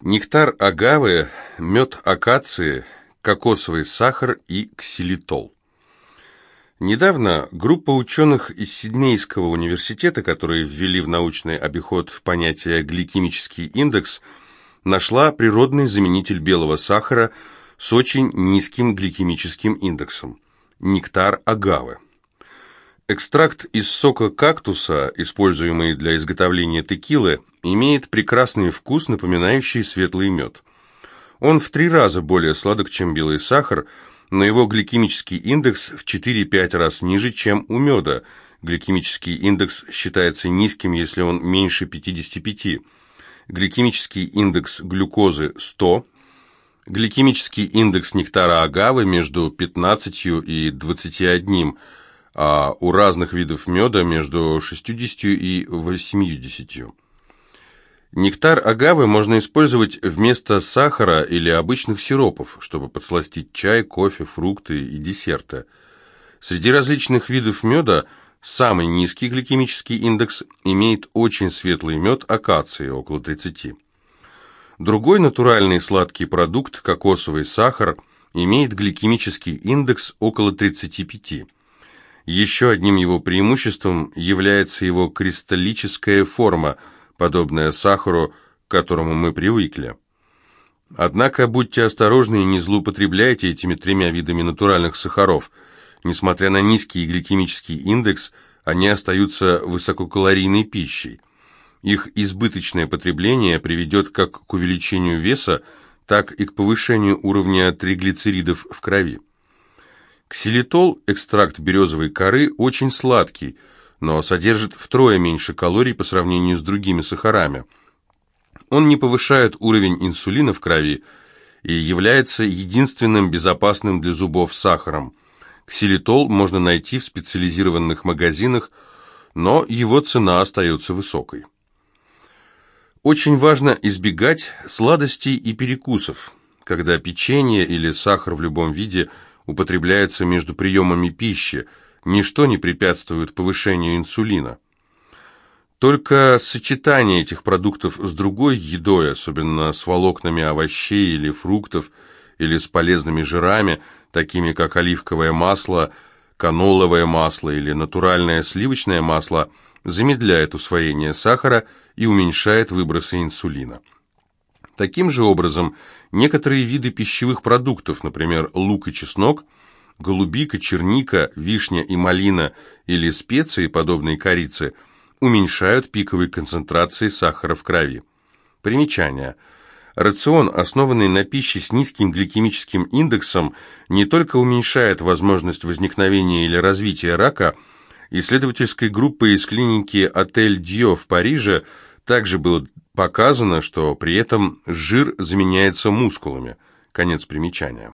Нектар агавы, мед акации, кокосовый сахар и ксилитол. Недавно группа ученых из Сиднейского университета, которые ввели в научный обиход понятие гликемический индекс, нашла природный заменитель белого сахара с очень низким гликемическим индексом – нектар агавы. Экстракт из сока кактуса, используемый для изготовления текилы, имеет прекрасный вкус, напоминающий светлый мед. Он в три раза более сладок, чем белый сахар, но его гликемический индекс в 4-5 раз ниже, чем у меда. Гликемический индекс считается низким, если он меньше 55. Гликемический индекс глюкозы 100. Гликемический индекс нектара агавы между 15 и 21 а у разных видов меда между 60 и 80. Нектар агавы можно использовать вместо сахара или обычных сиропов, чтобы подсластить чай, кофе, фрукты и десерты. Среди различных видов меда самый низкий гликемический индекс имеет очень светлый мед акации, около 30. Другой натуральный сладкий продукт, кокосовый сахар, имеет гликемический индекс около 35. Еще одним его преимуществом является его кристаллическая форма, подобная сахару, к которому мы привыкли. Однако будьте осторожны и не злоупотребляйте этими тремя видами натуральных сахаров. Несмотря на низкий гликемический индекс, они остаются высококалорийной пищей. Их избыточное потребление приведет как к увеличению веса, так и к повышению уровня триглицеридов в крови. Ксилитол, экстракт березовой коры, очень сладкий, но содержит втрое меньше калорий по сравнению с другими сахарами. Он не повышает уровень инсулина в крови и является единственным безопасным для зубов сахаром. Ксилитол можно найти в специализированных магазинах, но его цена остается высокой. Очень важно избегать сладостей и перекусов, когда печенье или сахар в любом виде – употребляется между приемами пищи, ничто не препятствует повышению инсулина. Только сочетание этих продуктов с другой едой, особенно с волокнами овощей или фруктов, или с полезными жирами, такими как оливковое масло, каноловое масло или натуральное сливочное масло, замедляет усвоение сахара и уменьшает выбросы инсулина. Таким же образом, некоторые виды пищевых продуктов, например, лук и чеснок, голубика, черника, вишня и малина или специи, подобные корице, уменьшают пиковые концентрации сахара в крови. Примечание. Рацион, основанный на пище с низким гликемическим индексом, не только уменьшает возможность возникновения или развития рака, исследовательской группой из клиники «Отель Дьо» в Париже также было Показано, что при этом жир заменяется мускулами. Конец примечания.